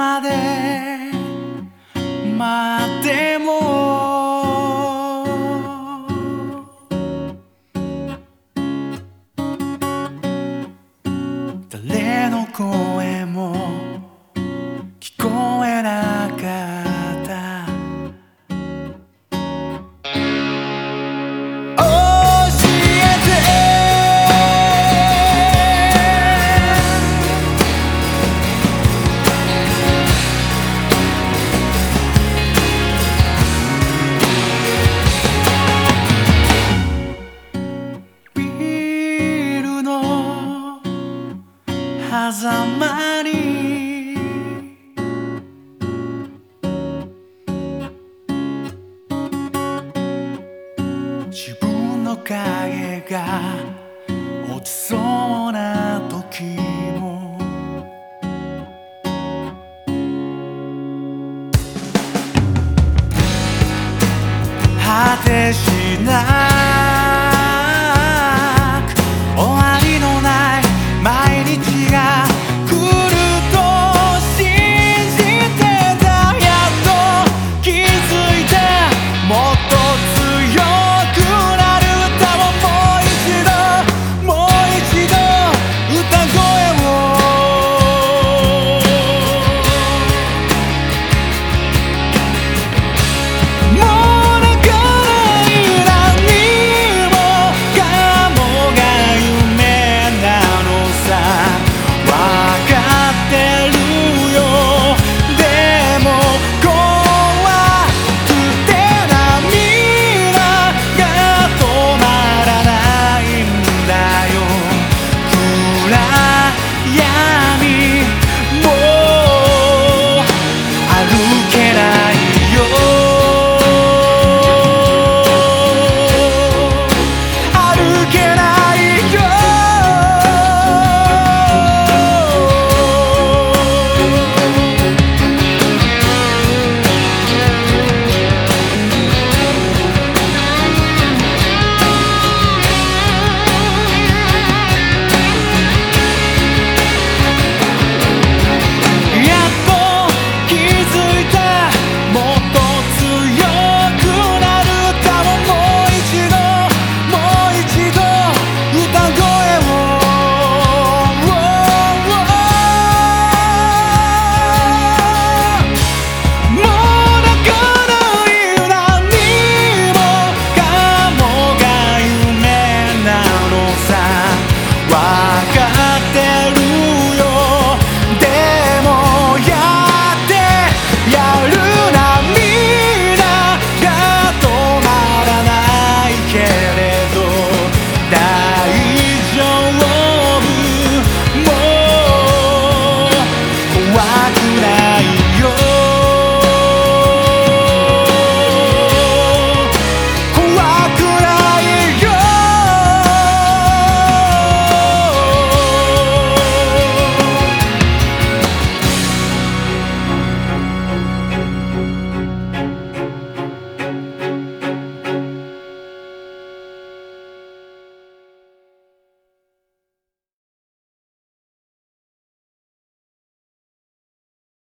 まで待っても。誰の声まに自分の影が落ちそうな時も。果てしない